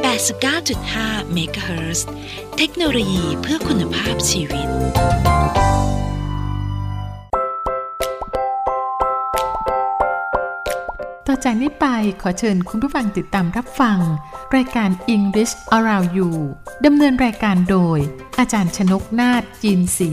89.5 MHz เทคโนโลยีเพื่อคุณภาพชีวิต ต่อจากนี้ไปขอเชิญคุณผู้ฟังติดตามรับฟัง รายการ English Around You ดำเนินรายการโดย อาจารย์ชนกนาฏจีนศรี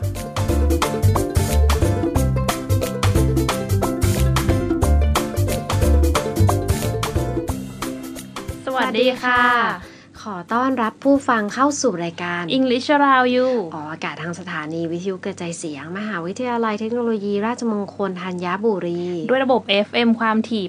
ดีค่ะ ขอต้อนรับผู้ฟังเข้าสู่รายการ English Around You ออกอากาศทางสถานีวิทยุกระจายเสียง มหาวิทยาลัยเทคโนโลยี ราชมงคลธัญบุรี ด้วยระบบ FM ความถี่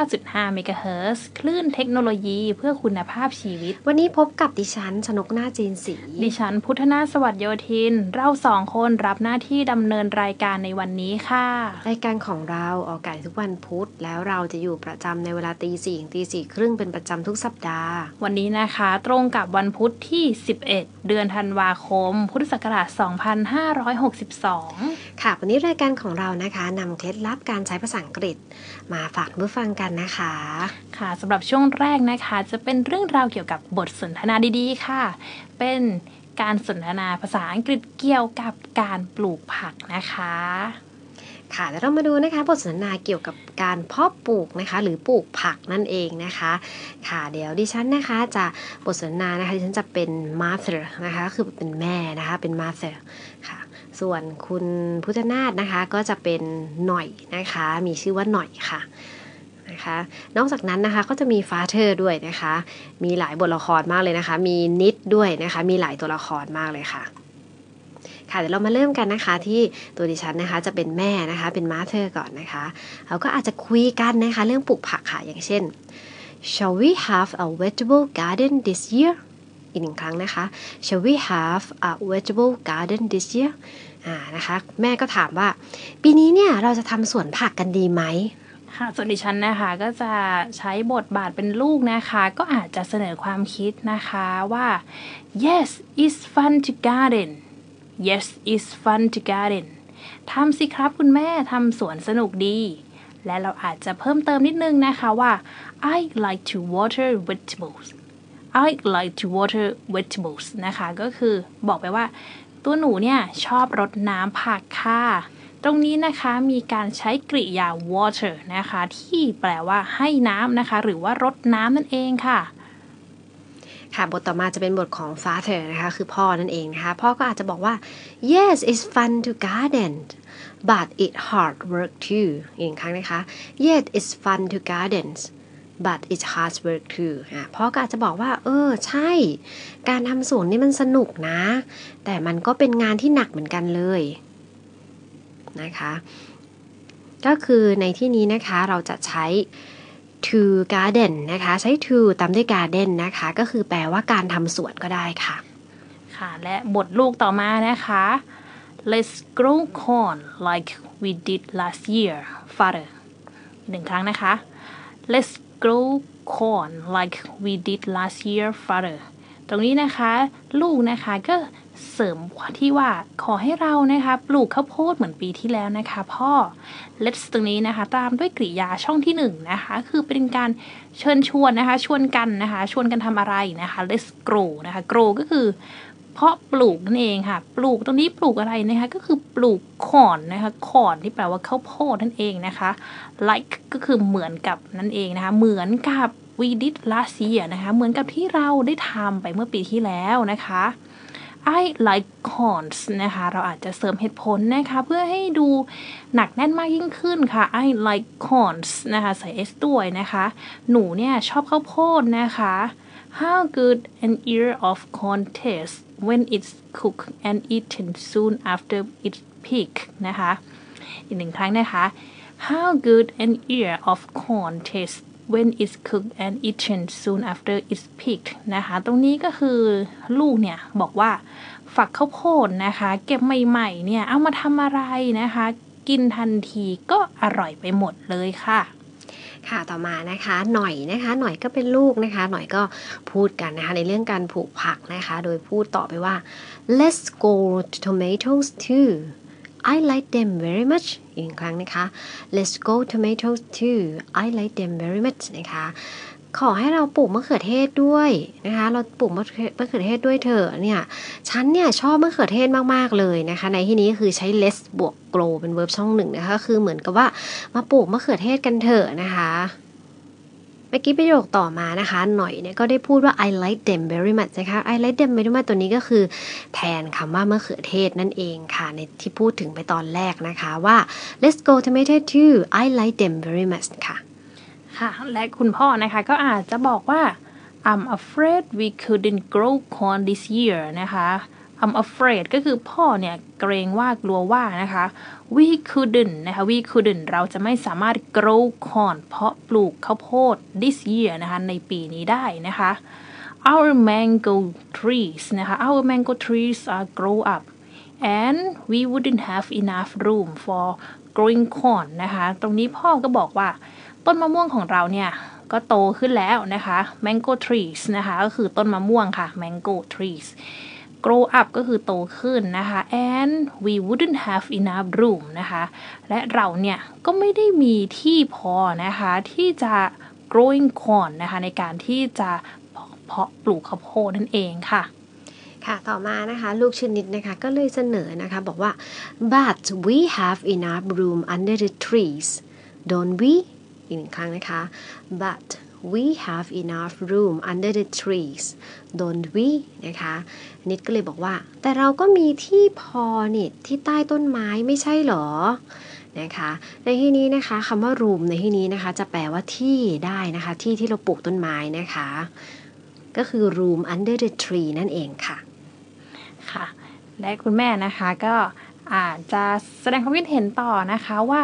89.5 MHz คลื่นเทคโนโลยีเพื่อคุณภาพชีวิต วันนี้พบกับดิฉัน ชนกหน้าจีนสี ดิฉัน พุทธนาถสวัสดโยธิน เราสองคนรับหน้าที่ดำเนินรายการในวันนี้ค่ะ รายการของเราออกอากาศทุกวันพุธแล้วเราจะอยู่ประจำในเวลาตีสี่ถึงตีสี่ครึ่งเป็นประจำทุกสัปดาห์ วันนี้นะคะตรงกับวันพุธที่ 11 เดือนธันวาคม พุทธศักราช 2562 ค่ะ วันนี้รายการของเรานะคะนำเคล็ดลับการใช้ภาษาอังกฤษ มาฝากผู้ฟังกันนะคะ ค่ะสำหรับช่วงแรกนะคะ จะเป็นเรื่องราวเกี่ยวกับบทสนทนาดีๆ ค่ะ เป็นการสนทนาภาษาอังกฤษเกี่ยวกับการปลูกผักนะคะ ค่ะแล้วเรามาดูนะคะบทสนทนาเกี่ยวกับการเพาะปลูกนะคะ หรือปลูกผักนั่นเองนะคะ ค่ะเดี๋ยวดิฉันนะคะจะบทสนทนานะคะดิฉันจะเป็น mother นะคะคือเป็นแม่นะคะเป็น mother ค่ะส่วนคุณพุทธนาถนะคะก็จะเป็นหน่อยนะคะ มีชื่อว่าหน่อยค่ะนะคะนอกจากนั้นนะคะก็จะมี father ด้วยนะคะ มีหลายบทละครมากเลยนะคะ มีนิดด้วยนะคะ มีหลายตัวละครมากเลยค่ะ ค่ะเดี๋ยวเรามาเริ่มกันนะคะที่ตัวดิฉันนะคะจะเป็นแม่นะคะเป็นมาเธอก่อนนะคะเราก็อาจจะคุยกันนะคะเรื่องปลูกผักค่ะอย่างเช่น shall we have a vegetable garden this year อีกหนึ่งครั้งนะคะ shall we have a vegetable garden this year อ่านะคะแม่ก็ถามว่า ปีนี้เนี่ยเราจะทำสวนผักกันดีไหมค่ะส่วนดิฉันนะคะก็จะใช้บทบาทเป็นลูกนะคะ ก็อาจจะเสนอความคิดนะคะว่า yes it's fun to garden yes it's fun to garden ทำสิครับคุณแม่ทำสวนสนุกดี และเราอาจจะเพิ่มเติมนิดนึงนะคะว่า I like to water vegetables I like to water vegetables นะคะ ก็คือบอกไปว่า ตัวหนูเนี่ยชอบรดน้ำผักค่ะ ตรงนี้นะคะมีการใช้กริยา water นะคะ ที่แปลว่าให้น้ำนะคะ หรือว่ารดน้ำนั่นเองค่ะ ค่ะบทต่อมาจะเป็นบทของ father นะคะคือพ่อนั่นเองนะคะพ่อก็อาจจะบอกว่า yes it's fun to garden but it hard work too อีกครั้งนะคะ yes it's fun to garden but it's hard work too อะพ่อก็อาจจะบอกว่า เออ ใช่ การทำสวนนี่มันสนุกนะ แต่มันก็เป็นงานที่หนักเหมือนกันเลยนะคะ ก็คือในที่นี้นะคะเราจะใช้ to garden นะคะ ใช้ to ตามด้วย garden นะคะ ก็คือแปลว่าการทำสวนก็ได้ค่ะ ค่ะ และบทลูกต่อมานะคะ let's grow corn like we did last year father หนึ่งครั้งนะคะ let's grow corn like we did last year father ตรงนี้นะคะ ลูกนะคะก็ เสริมที่ว่าขอให้เรานะคะปลูกข้าวโพดเหมือนปีที่แล้วนะคะพ่อ let's ตรงนี้นะคะ ตามด้วยกริยาช่องที่หนึ่งนะคะคือเป็นการเชิญชวนนะคะ ชวนกันนะคะ ชวนกันทำอะไรนะคะ let's grow นะคะ grow ก็คือเพาะปลูกนั่นเองค่ะ ปลูกตรงนี้ปลูกอะไรนะคะ ก็คือปลูกขอนนะคะขอนที่แปลว่าข้าวโพดนั่นเองนะคะ like ก็คือเหมือนกับนั่นเองนะคะ เหมือนกับ we did last year นะคะ เหมือนกับที่เราได้ทำไปเมื่อปีที่แล้วนะคะ I like corns นะคะ เราอาจจะเสริมเหตุผลนะคะ เพื่อให้ดูหนักแน่นมากยิ่งขึ้นค่ะ I like corns นะคะ ใส่ s ด้วยนะคะ หนูเนี่ย ชอบข้าวโพดนะคะ How good an ear of corn tastes when it's cooked and eaten soon after it's picked นะคะ อีกหนึ่งครั้งนะคะ How good an ear of corn tastes when it's cooked and eaten soon after it's picked นะคะ ตรงนี้ก็คือลูกเนี่ยบอกว่าฝักข้าวโพดนะคะ เก็บใหม่ๆเนี่ยเอามาทำอะไรนะคะ กินทันทีก็อร่อยไปหมดเลยค่ะ ค่ะต่อมานะคะหน่อยนะคะ หน่อยก็เป็นลูกนะคะ หน่อยก็พูดกันนะคะ ในเรื่องการปลูกผักนะคะ โดยพูดต่อไปว่า let's go to tomatoes too I like them very much อีกครั้งนะคะ let's go tomatoes too I like them very much นะคะขอให้เราปลูกมะเขือเทศด้วยนะคะ เราปลูกมะเขือมะเขือเทศด้วยเถอะเนี่ยฉันเนี่ยชอบมะเขือเทศมากๆเลยนะคะ ในที่นี้คือใช้ less บวก grow เป็น verb ช่องหนึ่งนะคะ คือเหมือนกับว่ามาปลูกมะเขือเทศกันเถอะนะคะ เมื่อกี้ประโยคต่อมานะคะ หน่อยเนี่ยก็ได้พูดว่า I like them very much นะคะ I like them very much ตัวนี้ก็คือแทนคำว่ามะเขือเทศนั่นเองค่ะ ในที่พูดถึงไปตอนแรกนะคะว่า let's go tomato too I like them very much ค่ะ ค่ะ และคุณพ่อนะคะก็อาจจะบอกว่า I'm afraid we couldn't grow corn this year นะคะ I'm afraid ก็คือพ่อเนี่ยเกรงว่ากลัวว่านะคะ we couldn't นะคะ we couldn't เราจะไม่สามารถ grow corn เพาะปลูกข้าวโพด this year นะคะ ในปีนี้ได้นะคะ our mango trees นะคะ our mango trees are grow up and we wouldn't have enough room for growing corn นะคะ ตรงนี้พ่อก็บอกว่า ต้นมะม่วงของเราเนี่ย ก็โตขึ้นแล้วนะคะ mango trees นะคะ ก็คือต้นมะม่วงค่ะ mango trees grow up ก็คือโตขึ้นนะคะ and we wouldn't have enough room นะคะ และเราเนี่ยก็ไม่ได้มีที่พอนะคะ ที่จะ growing corn นะคะ ในการที่จะเพาะปลูกข้าวโพดนั่นเองค่ะค่ะ ต่อมานะคะ ลูกชนิดนะคะก็เลยเสนอนะคะ บอกว่า but we have enough room under the trees don't we อีกหนึ่งครั้งนะคะ but we have enough room under the trees don't we นะคะนิดก็เลยบอกว่า แต่เราก็มีที่พอนี่ที่ใต้ต้นไม้ไม่ใช่หรอนะคะในที่นี้นะคะคำว่า room ในที่นี้นะคะจะแปลว่าที่ได้นะคะที่ที่เราปลูกต้นไม้นะคะ ก็คือ room under the tree นั่นเองค่ะค่ะและคุณแม่นะคะก็อาจจะแสดงความคิดเห็นต่อนะคะว่า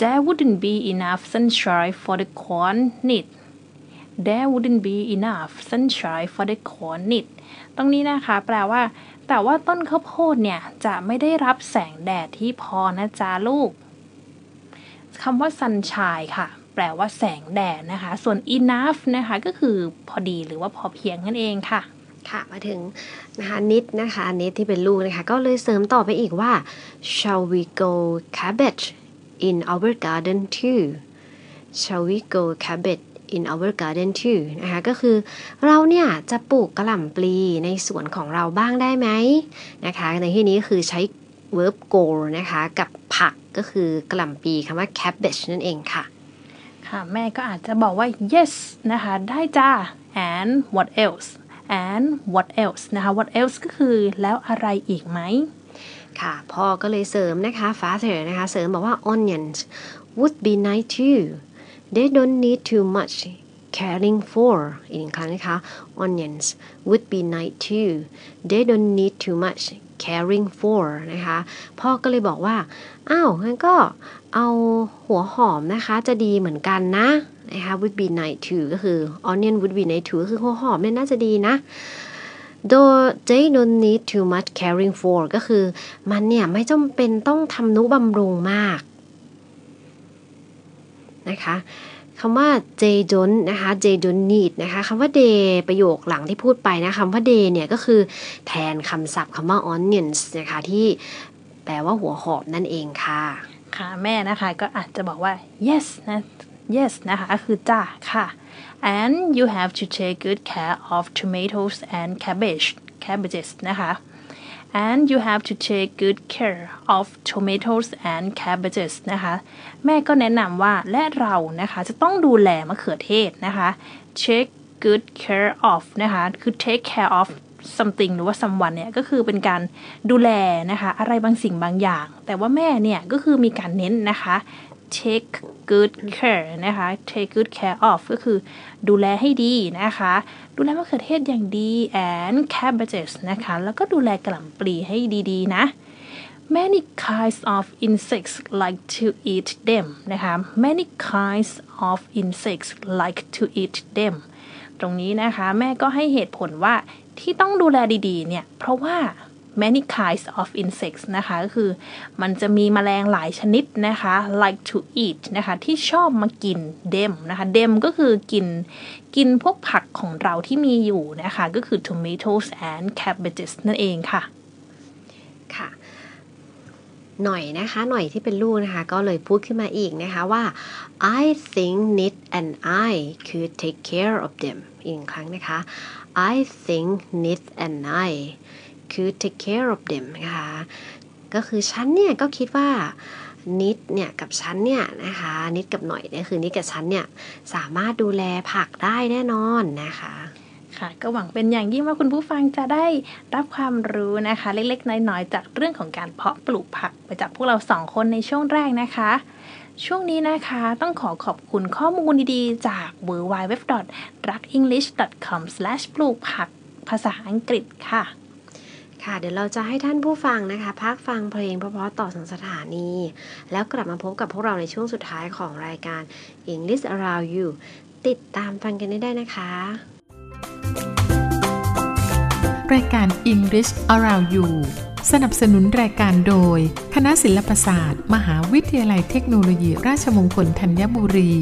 there wouldn't be enough sunshine for the corn knit there wouldn't be enough sunshine for the corn knit ตรงนี้นะคะ แปลว่า แต่ว่าต้นข้าวโพดเนี่ย จะไม่ได้รับแสงแดดที่พอนะจ๊ะลูกคำว่า sunshine ค่ะ แปลว่าแสงแดดนะคะ ส่วน enough นะคะ ก็คือพอดีหรือว่าพอเพียงนั่นเองค่ะค่ะมาถึงนะคะนิดนะคะนิดที่เป็นลูกนะคะ ก็เลยเสริมต่อไปอีกว่า shall we go cabbage in our garden too shall we go cabbage in our garden too นะคะก็คือเราเนี่ยจะปลูกกระหล่ำปลีในสวนของเราบ้างได้ไหมนะคะ ในที่นี้คือใช้ verb go นะคะกับผักก็คือกระหล่ำปลีคำว่า cabbage นั่นเองค่ะ ค่ะ แม่ก็อาจจะบอกว่า yes นะคะ ได้จ้า and what else and what else นะคะ what else ก็คือแล้วอะไรอีกไหม ค่ะพ่อก็เลยเสริมนะคะ father นะคะ เสริมบอกว่า onions would be nice too they don't need too much caring for อีกหนึ่งครั้งนะคะ onions would be nice too they don't need too much caring for นะคะ พ่อก็เลยบอกว่า อ้าวงั้นก็เอาหัวหอมนะคะ จะดีเหมือนกันนะนะคะ would be nice too ก็คือ onion would be nice too ก็คือหัวหอมเนี่ยน่าจะดีนะ though they don't need too much caring for ก็คือมันเนี่ยไม่จำเป็นต้องทำนุบำรุงมากนะคะคำว่า they don't นะคะ they don't need นะคะคำว่า they ประโยคหลังที่พูดไปนะคำว่า they เนี่ยก็คือแทนคำศัพท์คำว่า onions นะคะที่แปลว่าหัวหอมนั่นเองค่ะ ค่ะ แม่นะคะก็อาจจะบอกว่า yes นะ yes นะคะก็คือจ้าค่ะ and you have to take good care of tomatoes and cabbage cabbages นะคะ and you have to take good care of tomatoes and cabbages นะคะ แม่ก็แนะนำว่าและเรานะคะ จะต้องดูแลมะเขือเทศนะคะ take good care of นะคะ คือ take care of something หรือว่า someone เนี่ยก็คือเป็นการดูแลนะคะ อะไรบางสิ่งบางอย่าง แต่ว่าแม่เนี่ยก็คือมีการเน้นนะคะ take good care นะคะ take good care of ก็คือดูแลให้ดีนะคะ ดูแลมะเขือเทศอย่างดี and cabbages นะคะ แล้วก็ดูแลกระหล่ำปลีให้ดีๆ นะ many kinds of insects like to eat them นะคะ many kinds of insects like to eat them ตรงนี้นะคะ แม่ก็ให้เหตุผลว่าที่ต้องดูแลดีๆ เนี่ย เพราะว่า many kinds of insects นะคะก็คือมันจะมีแมลงหลายชนิดนะคะ like to eat นะคะที่ชอบมากิน them นะคะ them ก็คือกินกินพวกผักของเราที่มีอยู่นะคะ ก็คือ tomatoes and cabbages นั่นเองค่ะ ค่ะหน่อยนะคะหน่อยที่เป็นลูกนะคะ ก็เลยพูดขึ้นมาอีกนะคะว่า I think Nit and I could take care of them อีกครั้งนะคะ I think Nit and I could take care of them นะคะ ก็คือฉันเนี่ยก็คิดว่านิดเนี่ยกับฉันเนี่ยนะคะนิดกับหน่อยเนี่ยคือนิดกับฉันเนี่ยสามารถดูแลผักได้แน่นอนนะคะค่ะก็หวังเป็นอย่างยิ่งว่าคุณผู้ฟังจะได้รับความรู้นะคะ เล็กๆน้อยๆจากเรื่องของการเพาะปลูกผักไปจากพวกเราสองคนในช่วงแรกนะคะ ช่วงนี้นะคะต้องขอขอบคุณข้อมูลดีๆ จาก w w w r a k e n g l i s h c o m ปลูกผักภาษาอังกฤษค่ะ ค่ะ เดี๋ยวเราจะให้ท่านผู้ฟังนะคะ พักฟังเพลงเพราะๆต่อสังสถานี แล้วกลับมาพบกับพวกเราในช่วงสุดท้ายของรายการ English Around You ติดตามฟังกันได้นะคะ รายการ English Around You สนับสนุนรายการโดย คณะศิลปศาสตร์ มหาวิทยาลัยเทคโนโลยี ราชมงคลธัญบุรี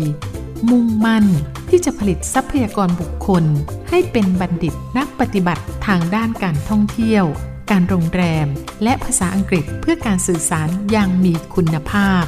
มุ่งมั่นที่จะผลิตทรัพยากรบุคคล ให้เป็นบัณฑิตนักปฏิบัติทางด้านการท่องเที่ยว การโรงแรม และภาษาอังกฤษเพื่อการสื่อสารอย่างมีคุณภาพ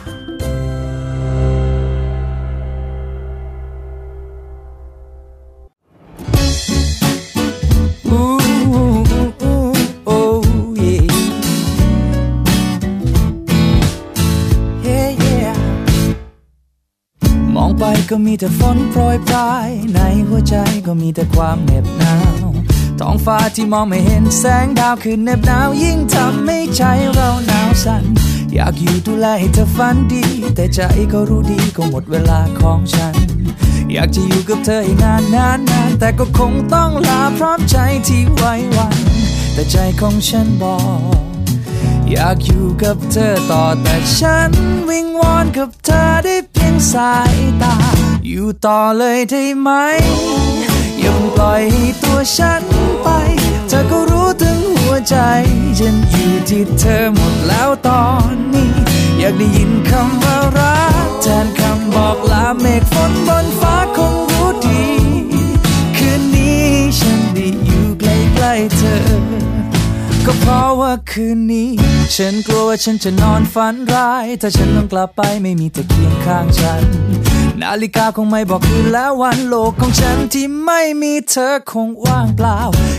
มองไปก็มีแต่ฝนโปรยปลาย ในหัวใจก็มีแต่ความเหน็บหนาว ท้องฟ้าที่มองไม่เห็นแสงดาวคือเหน็บหนาวยิ่งทำให้ใจเราหนาวสั่นอยากอยู่ดูแลให้เธอฝันดี แต่ใจก็รู้ดีก็หมดเวลาของฉัน อยากจะอยู่กับเธอให้นานนานนานแต่ก็คงต้องลาพร้อมใจที่ไว้วัน แต่ใจของฉันบอก อยากอยู่กับเธอต่อแต่ฉัน วิงวอนกับเธอได้เพียงสายตา อยู่ต่อเลยได้ไหมอย่าปล่อยให้ตัวฉัน ฉันอยู่ที่เธอหมดแล้วตอนนี้ อยากได้ยินคำว่ารักแทนคำบอกลาเมฆฝนบนฟ้าคงรู้ดี คืนนี้ฉันได้อยู่ใกล้ๆเธอ ก็เพราะว่าคืนนี้ ฉันกลัวว่าฉันจะนอนฝันร้าย ถ้าฉันต้องกลับไปไม่มีเธอเคียงข้างฉัน นาฬิกาคงไม่บอกคืนแล้ววันโลกของฉันที่ไม่มีเธอคงว่างเปล่า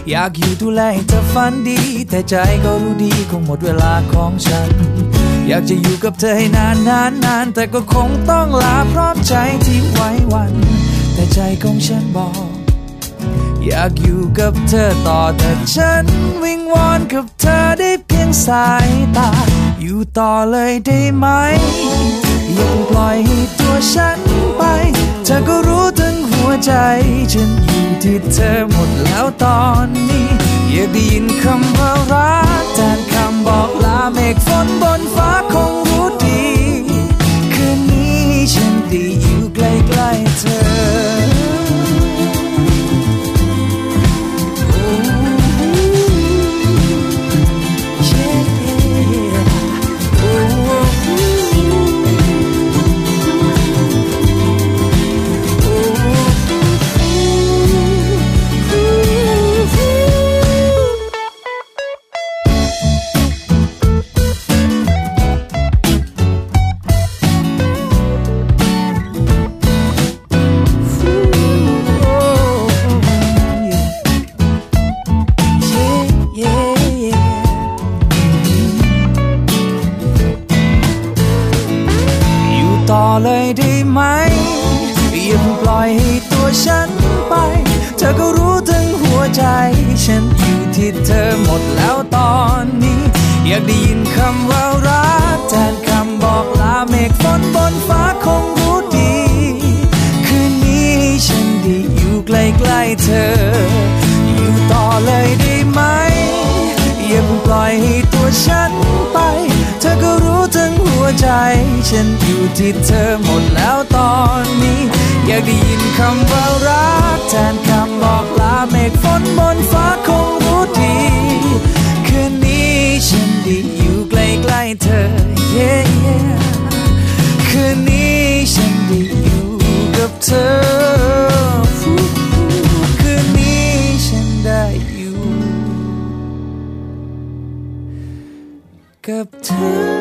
อยากอยู่ดูแลให้เธอฝันดี แต่ใจก็รู้ดีคงหมดเวลาของฉัน อยากจะอยู่กับเธอให้นานนานนานแต่ก็คงต้องลาพร้อมใจที่ไว้วัน แต่ใจของฉันบอก อยากอยู่กับเธอต่อแต่ฉันวิงวอนกับเธอได้เพียงสายตา อยู่ต่อเลยได้ไหมอย่าปล่อยให้ตัวฉัน ไป เธอก็รู้ถึงหัวใจ ฉันอยู่ที่เธอหมดแล้วตอนนี้ อยากได้ยินคำว่ารักแทนคำบอกลาเมฆฝนบนฟ้าคง เลยได้ไหมอย่าเพิ่งปล่อยให้ตัวฉันไป เธอก็รู้ถึงหัวใจ ฉันอยู่ที่เธอหมดแล้วตอนนี้ อยากได้ยินคำว่ารักแทนคำบอกลาเมฆฝนบนฟ้าคงรู้ดี คืนนี้ฉันได้อยู่ใกล้ๆเธอ อยู่ต่อเลยได้ไหมอย่าเพิ่งปล่อยให้ตัวฉันไป เธอก็รู้ถึงหัวใจ ฉันอยู่ที่เธอหมดแล้วตอนนี้ อยากได้ยินคำว่ารักแทนคำบอกลาเมฆฝนบนฟ้าคงรู้ดี คืนนี้ฉันได้อยู่ใกล้ๆเธอ yeah, yeah คืนนี้ฉันได้อยู่กับเธอ กับเธอ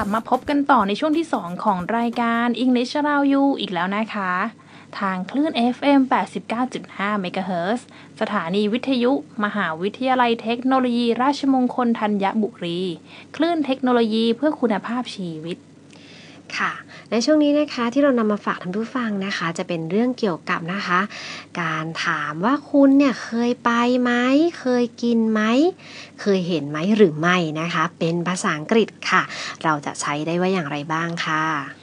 ลับมาพบกันต่อในช่วงที่ 2 ของรายการ English Around You อีกแล้วนะคะ ทางคลื่น FM 89.5 MHz สถานีวิทยุ มหาวิทยาลัยเทคโนโลยี ราชมงคลธัญบุรี คลื่นเทคโนโลยีเพื่อคุณภาพชีวิตค่ะในช่วงนี้นะคะที่เรานำมาฝากท่านผู้ฟังนะคะ จะเป็นเรื่องเกี่ยวกับนะคะ การถามว่าคุณเนี่ยเคยไปไหมเคยกินไหมเคยเห็นไหมหรือไม่นะคะ เป็นภาษาอังกฤษค่ะ เราจะใช้ได้ว่าอย่างไรบ้างค่ะ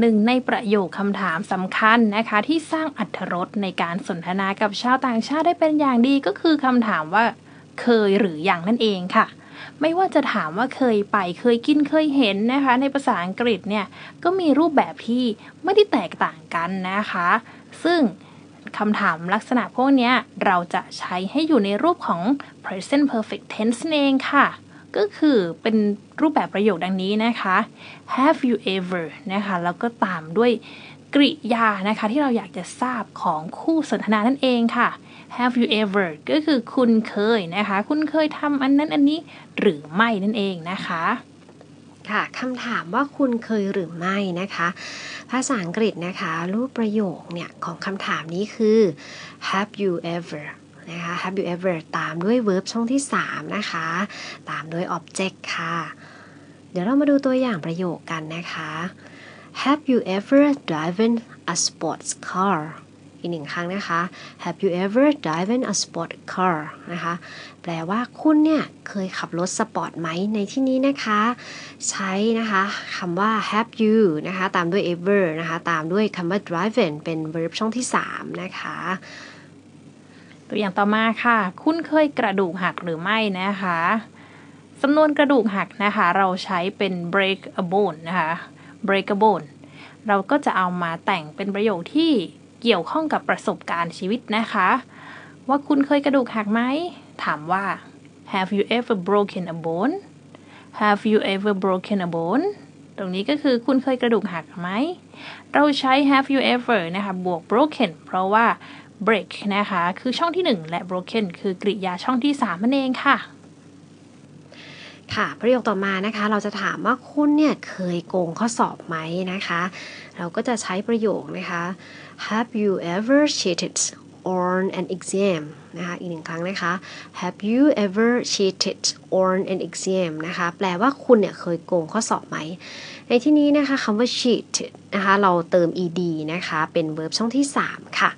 หนึ่งในประโยคคำถามสำคัญนะคะ ที่สร้างอัธรสในการสนทนากับชาวต่างชาติได้เป็นอย่างดีก็คือคำถามว่า เคยหรืออยังนั่นเองค่ะ ไม่ว่าจะถามว่าเคยไปเคยกินเคยเห็นนะคะ ในภาษาอังกฤษเนี่ยก็มีรูปแบบที่ไม่ได้แตกต่างกันนะคะ ซึ่งคำถามลักษณะพวกนี้เราจะใช้ให้อยู่ในรูปของ present perfect tense เองค่ะ ก็คือเป็นรูปแบบประโยคดังนี้นะคะ have you ever นะคะ แล้วก็ตามด้วยกริยานะคะ ที่เราอยากจะทราบของคู่สนทนานั่นเองค่ะ have you ever ก็คือคุณเคยนะคะ คุณเคยทำอันนั้นอันนี้หรือไม่นั่นเองนะคะค่ะคำถามว่าคุณเคยหรือไม่นะคะ ภาษาอังกฤษนะคะ รูปประโยคเนี่ยของคำถามนี้คือ have you ever นะคะ have you ever ตามด้วย verb ช่องที่ 3 นะคะ ตามด้วย object ค่ะ ดี๋ยวเรามาดูตัวอย่างประโยคกันนะคะ Have you ever driven a sports car อีกหนึ่งครั้งนะคะ Have you ever driven a sport car นะคะ แปลว่าคุณเนี่ยเคยขับรถสปอร์ตไหมในที่นี้นะคะ ใช้นะคะคำว่า have you นะคะ ตามด้วย ever นะคะ ตามด้วยคำว่า driven เป็น verb ช่องที่ 3 นะคะ ตัวอย่างต่อมาค่ะ คุณเคยกระดูกหักหรือไม่นะคะ สำนวนกระดูกหักนะคะ เราใช้เป็น break a bone นะคะ break a bone เราก็จะเอามาแต่งเป็นประโยคที่เกี่ยวข้องกับประสบการณ์ชีวิตนะคะ ว่าคุณเคยกระดูกหักไหม ถามว่า have you ever broken a bone have you ever broken a bone ตรงนี้ก็คือคุณเคยกระดูกหักไหม เราใช้ have you ever นะคะ บวก broken เพราะว่า break นะคะ คือช่องที่ 1 และ broken คือกริยาช่องที่3นั่นเองค่ะ ค่ะประโยคต่อมานะคะ เราจะถามว่าคุณเนี่ยเคยโกงข้อสอบไหมนะคะ เราก็จะใช้ประโยคนะคะ Have you ever cheated on an exam นะคะอีกหนึ่งครั้งนะคะ Have you ever cheated on an exam นะคะแปลว่าคุณเนี่ยเคยโกงข้อสอบไหม ในที่นี้นะคะคำว่า cheat นะคะเราเติม ed นะคะเป็น verb ช่องที่ 3 ค่ะ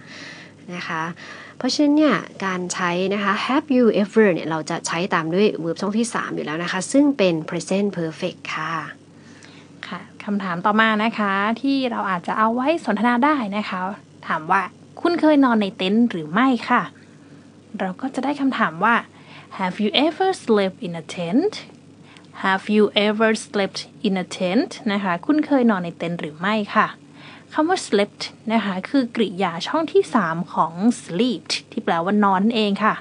นะคะ เพราะฉะนั้นเนี่ยการใช้นะคะ have you ever เนี่ยเราจะใช้ตามด้วย verb ช่องที่ 3 อยู่แล้วนะคะ ซึ่งเป็น present perfect ค่ะค่ะคำถามต่อมานะคะที่เราอาจจะเอาไว้สนทนาได้นะคะ ถามว่าคุณเคยนอนในเต็นท์หรือไม่ค่ะ เราก็จะได้คำถามว่า Have you ever slept in a tent Have you ever slept in a tent นะคะ คุณเคยนอนในเต็นท์หรือไม่ค่ะ คำว่า slept นะคะคือกริยาช่องที่ 3 ของ slept ที่แปลว่านอนนั่นเองค่ะ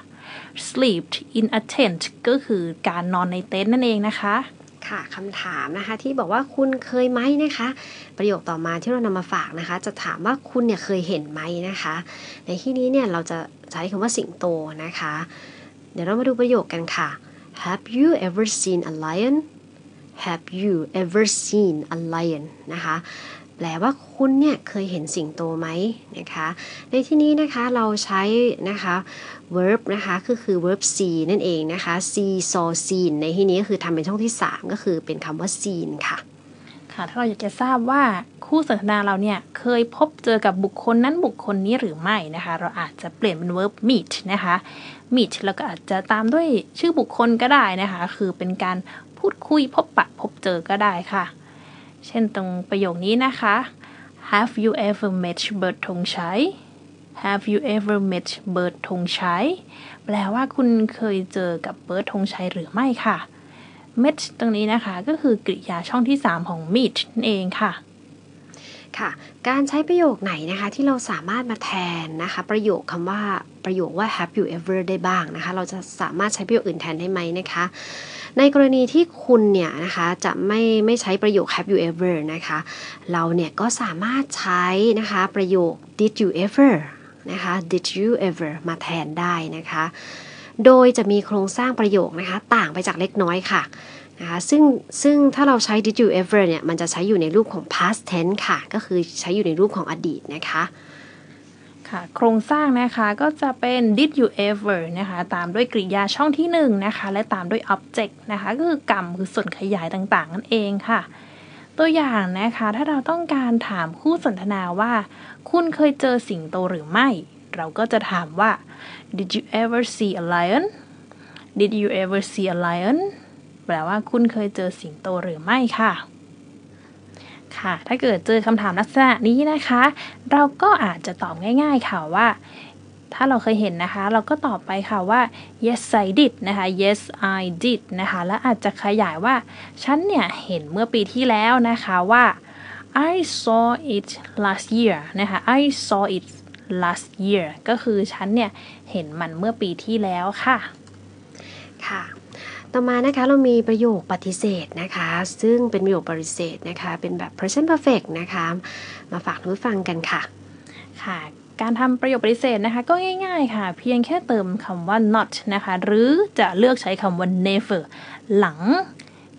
slept in a tent ก็คือการนอนในเต็นท์นั่นเองนะคะค่ะคำถามนะคะที่บอกว่าคุณเคยไหมนะคะ ประโยคต่อมาที่เรานำมาฝากนะคะ จะถามว่าคุณเนี่ยเคยเห็นไหมนะคะ ในที่นี้เนี่ยเราจะใช้คำว่าสิงโตนะคะ เดี๋ยวเรามาดูประโยคกันค่ะ Have you ever seen a lion Have you ever seen a lion นะคะ แปลว่าคุณเนี่ยเคยเห็นสิงโตไหมนะคะ ในที่นี้นะคะเราใช้นะคะ verb นะคะก็คือ verb see นั่นเองนะคะ see saw seen ในที่นี้ก็คือทำเป็นช่องที่ 3 ก็คือเป็นคำว่า seen ค่ะค่ะถ้าเราอยากจะทราบว่าคู่สนทนาเราเนี่ยเคยพบเจอกับบุคคลนั้นบุคคลนี้หรือไม่นะคะ เราอาจจะเปลี่ยนเป็น verb meet นะคะ meet แล้วก็อาจจะตามด้วยชื่อบุคคลก็ได้นะคะ คือเป็นการพูดคุยพบปะพบเจอก็ได้ค่ะ เช่นตรงประโยคนี้นะคะ Have you ever met เบิร์ดธงชัย Have you ever met เบิร์ดธงชัยแปลว่าคุณเคยเจอกับเบิร์ดธงชัยหรือไม่ค่ะ met ตรงนี้นะคะก็คือกริยาช่องที่ 3 ของ meet นั่นเองค่ะค่ะ การใช้ประโยคไหนนะคะที่เราสามารถมาแทนนะคะ ประโยคคำว่าประโยคว่า have you ever ได้บ้างนะคะ เราจะสามารถใช้ประโยคอื่นแทนได้ไหมนะคะ ในกรณีที่คุณเนี่ยนะคะจะไม่ไม่ใช้ประโยค have you ever นะคะ เราเนี่ยก็สามารถใช้นะคะประโยค did you ever นะคะ did you ever มาแทนได้นะคะ โดยจะมีโครงสร้างประโยคนะคะต่างไปจากเล็กน้อยค่ะนะคะซึ่งซึ่งถ้าเราใช้ did you ever เนี่ยมันจะใช้อยู่ในรูปของ past tense ค่ะ ก็คือใช้อยู่ในรูปของอดีตนะคะ ค่ะโครงสร้างนะคะก็จะเป็น did you ever นะคะตามด้วยกริยาช่องที่1นะคะและตามด้วย object นะคะก็คือกรรมคือส่วนขยายต่างๆนั่นเองค่ะ ตัวอย่างนะคะถ้าเราต้องการถามคู่สนทนาว่า คุณเคยเจอสิงโตหรือไม่ เราก็จะถามว่า did you ever see a lion did you ever see a lion แปลว่าคุณเคยเจอสิงโตหรือไม่ค่ะ ค่ะ ถ้าเกิดเจอคำถามลักษณะนี้นะคะ เราก็อาจจะตอบง่าย ๆ ค่ะว่า ถ้าเราเคยเห็นนะคะ เราก็ตอบไปค่ะว่า yes I did นะคะ yes I did นะคะ และอาจจะขยายว่า ฉันเนี่ยเห็นเมื่อปีที่แล้วนะคะว่า I saw it last year นะคะ I saw it last year ก็คือฉันเนี่ย เห็นมันเมื่อปีที่แล้วค่ะ ค่ะ ต่อมานะคะเรามีประโยคปฏิเสธนะคะ ซึ่งเป็นประโยคปฏิเสธนะคะ เป็นแบบ present perfect นะคะ มาฝากท่านผู้ฟังกันค่ะ ค่ะการทำประโยคปฏิเสธนะคะก็ง่ายๆค่ะ เพียงแค่เติมคำว่า not นะคะ หรือจะเลือกใช้คำว่า never หลัง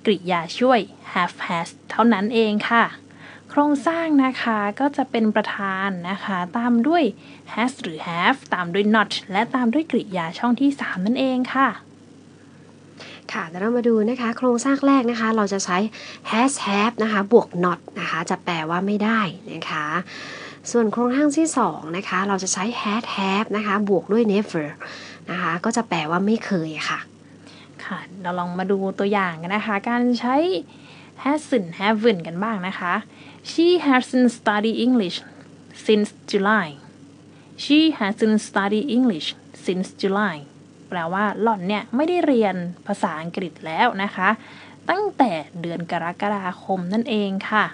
กริยาช่วย have has เท่านั้นเองค่ะ โครงสร้างนะคะก็จะเป็นประธานนะคะ ตามด้วย has หรือ have ตามด้วย not และตามด้วยกริยาช่องที่ 3 นั่นเองค่ะ ค่ะเดี๋ยวเรามาดูนะคะ โครงสร้างแรกนะคะ เราจะใช้ has have นะคะ บวก not นะคะ จะแปลว่าไม่ได้นะคะ ส่วนโครงสร้างที่2นะคะ เราจะใช้ had have นะคะ บวกด้วย never นะคะ ก็จะแปลว่าไม่เคยค่ะ ค่ะ เราลองมาดูตัวอย่างกันนะคะ การใช้ hasn't haven't กันบ้างนะคะ she hasn't studied English since July she hasn't studied English since July แปลว่าหล่อนเนี่ยไม่ได้เรียนภาษาอังกฤษแล้วนะคะ ตั้งแต่เดือนกรกฎาคมนั่นเองค่ะ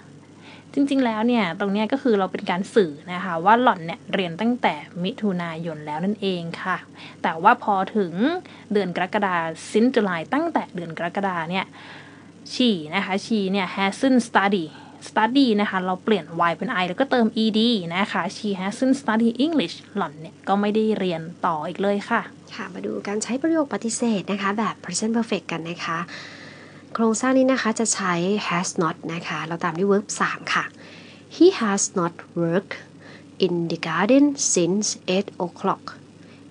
จริงๆแล้วเนี่ยตรงนี้ก็คือเราเป็นการสื่อนะคะ ว่าหล่อนเนี่ยเรียนตั้งแต่มิถุนายนแล้วนั่นเองค่ะ แต่ว่าพอถึงเดือนกรกฎาสิ้นจุลายตั้งแต่เดือนกรกฎาเนี่ยชีนะคะชีเนี่ย hasn't study study นะคะ เราเปลี่ยน y เป็น i แล้วก็เติม ed นะคะ she hasn't studied English หล่อนเนี่ย ก็ไม่ได้เรียนต่ออีกเลยค่ะ ค่ะมาดูการใช้ประโยคปฏิเสธนะคะ แบบ present perfect กันนะคะ โครงสร้างนี้นะคะจะใช้ has not นะคะ เราตามด้วย verb 3 ค่ะ he has not worked in the garden since 8 o'clock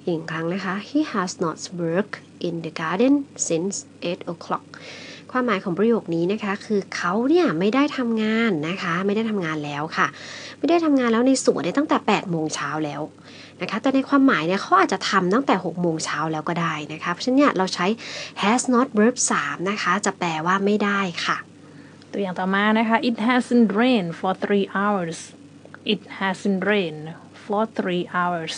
อีกครั้งนะคะ he has not worked in the garden since 8 o'clock ความหมายของประโยคนี้นะคะ คือเขาเนี่ยไม่ได้ทำงานนะคะ ไม่ได้ทำงานแล้วค่ะ ไม่ได้ทำงานแล้วในสวนตั้งแต่8โมงเช้าแล้วนะคะแต่ในความหมายเนี่ยเขาอาจจะทำตั้งแต่6โมงเช้าแล้วก็ได้นะคะ เพราะฉะนั้นเนี่ยเราใช้ has not verb 3 นะคะ จะแปลว่าไม่ได้ค่ะ ตัวอย่างต่อมานะคะ it hasn't rained for three hours it hasn't rained for three hours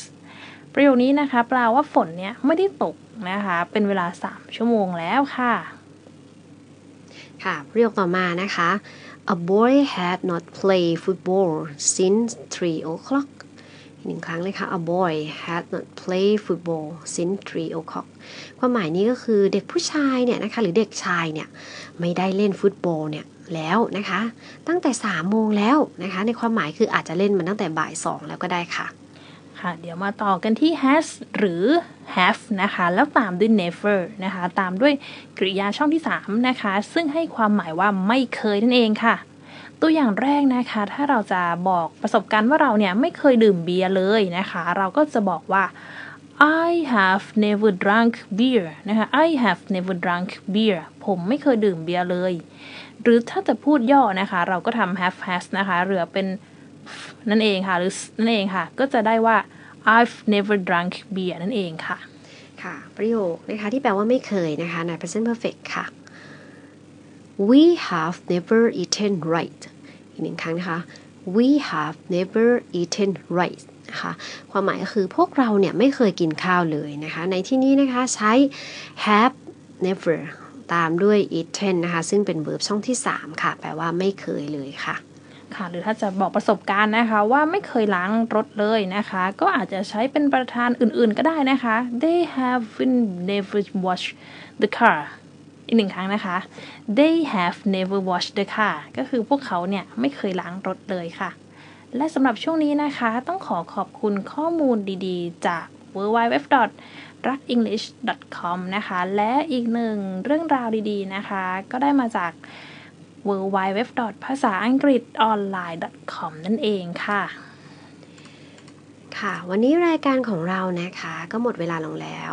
ประโยคนี้นะคะแปลว่าฝนเนี่ยไม่ได้ตกนะคะ เป็นเวลา 3 ชั่วโมงแล้วค่ะ ค่ะประโยคต่อมานะคะ a boy had not played football since 3 o'clock หนึ่งครั้งเลยค่ะ a boy had not played football since 3 o'clock ความหมายนี้ก็คือเด็กผู้ชายเนี่ยนะคะหรือเด็กชายเนี่ยไม่ได้เล่นฟุตบอลเนี่ยแล้วนะคะ ตั้งแต่3โมงแล้วนะคะ ในความหมายคืออาจจะเล่นมันตั้งแต่บ่าย2แล้วก็ได้ค่ะ ค่ะ เดี๋ยวมาต่อกันที่ has หรือ have นะคะ แล้วตามด้วย never นะคะ ตามด้วยกริยาช่องที่ 3 นะคะ ซึ่งให้ความหมายว่าไม่เคยนั่นเองค่ะ ตัวอย่างแรกนะคะ ถ้าเราจะบอกประสบการณ์ว่าเราเนี่ยไม่เคยดื่มเบียร์เลยนะคะ เราก็จะบอกว่า I have never drunk beer นะคะ I have never drunk beer ผมไม่เคยดื่มเบียร์เลย หรือถ้าจะพูดย่อนะคะ เราก็ทำ have has นะคะ เหลือเป็น นั่นเองค่ะหรือนั่นเองค่ะ ก็จะได้ว่า I've never drunk beer นั่นเองค่ะ ค่ะ ประโยคนะคะที่แปลว่าไม่เคยนะคะใน present perfect ค่ะ we have never eaten right อีกหนึ่งครั้งนะคะ we have never eaten right นะคะความหมายก็คือพวกเราเนี่ยไม่เคยกินข้าวเลยนะคะ ในที่นี้นะคะใช้ have never ตามด้วย eaten นะคะ ซึ่งเป็น verb ช่องที่ 3 ค่ะ แปลว่าไม่เคยเลยค่ะ ค่ะหรือถ้าจะบอกประสบการณ์นะคะ ว่าไม่เคยล้างรถเลยนะคะ ก็อาจจะใช้เป็นประธานอื่นๆก็ได้นะคะ they haven't never washed the car อีกหนึ่งครั้งนะคะ they have never washed the car ก็คือพวกเขาเนี่ยไม่เคยล้างรถเลยค่ะ และสำหรับช่วงนี้นะคะ ต้องขอขอบคุณข้อมูลดีๆ จาก w w w รัก english com นะคะ และอีกหนึ่งเรื่องราวดีๆนะคะ ก็ได้มาจาก w w w ภาษาอังกฤษออนไลน์ com นั่นเองค่ะ ค่ะ วันนี้รายการของเรานะคะ ก็หมดเวลาลงแล้ว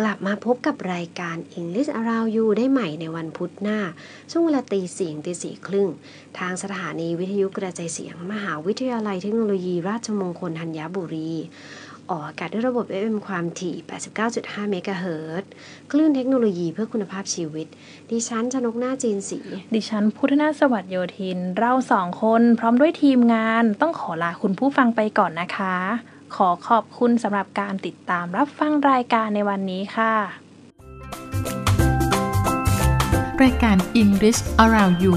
กลับมาพบกับรายการ English Around You ได้ใหม่ในวันพุธหน้า ช่วงเวลาตีสี่ตีสี่ครึ่ง ทางสถานีวิทยุกระจายเสียง มหาวิทยาลัยเทคโนโลยีราชมงคลธัญบุรี ออกอากาศด้วยระบบ FM ความถี่ 89.5 เมกะเฮิรตซ์คลื่นเทคโนโลยีเพื่อคุณภาพชีวิต ดิฉันชนกหน้าจีนสี ดิฉันพุทธนาสวัสดิ์โยธิน เราสองคนพร้อมด้วยทีมงานต้องขอลาคุณผู้ฟังไปก่อนนะคะ ขอขอบคุณสำหรับการติดตามรับฟังรายการในวันนี้ค่ะ รายการ English Around You